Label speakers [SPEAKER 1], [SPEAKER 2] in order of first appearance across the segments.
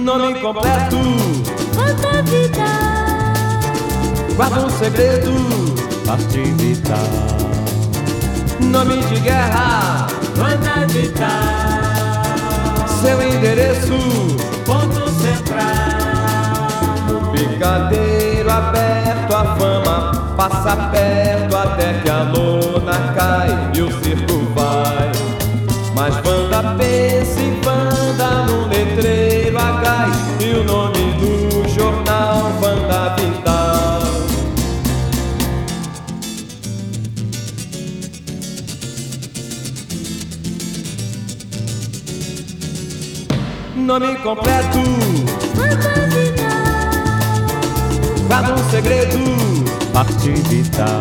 [SPEAKER 1] Nome completo.
[SPEAKER 2] Quanta vida.
[SPEAKER 1] Guarda um segredo.
[SPEAKER 3] Arte vital.
[SPEAKER 1] Nome de guerra.
[SPEAKER 4] Quanta vida.
[SPEAKER 1] Seu endereço.
[SPEAKER 4] Ponto central.
[SPEAKER 1] Picadeiro aberto, a fama passa perto Nome completo.
[SPEAKER 2] Quanta vida.
[SPEAKER 1] Guarda um segredo,
[SPEAKER 3] Arte vital.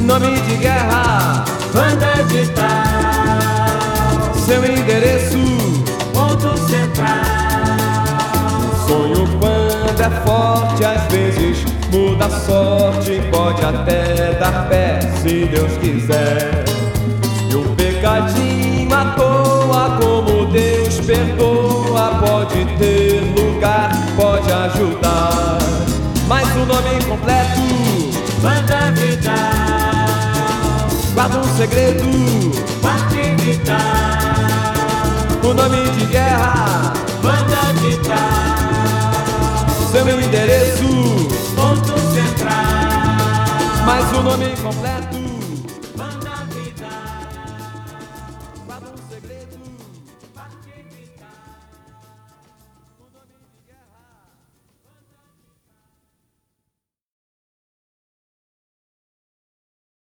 [SPEAKER 1] nome de guerra,
[SPEAKER 4] vida.
[SPEAKER 1] seu endereço.
[SPEAKER 4] Ponto central.
[SPEAKER 1] Sonho quando é forte, às vezes muda a sorte, pode até dar pé se Deus quiser. E um pecadinho à toa, perdoa, pode ter lugar, pode ajudar. Mas o nome completo,
[SPEAKER 4] Quanta vida.
[SPEAKER 1] guarda um segredo,
[SPEAKER 4] Arte vital.
[SPEAKER 1] o nome de guerra,
[SPEAKER 4] Quanta vida.
[SPEAKER 1] seu endereço,
[SPEAKER 4] Ponto central.
[SPEAKER 1] mas o nome completo.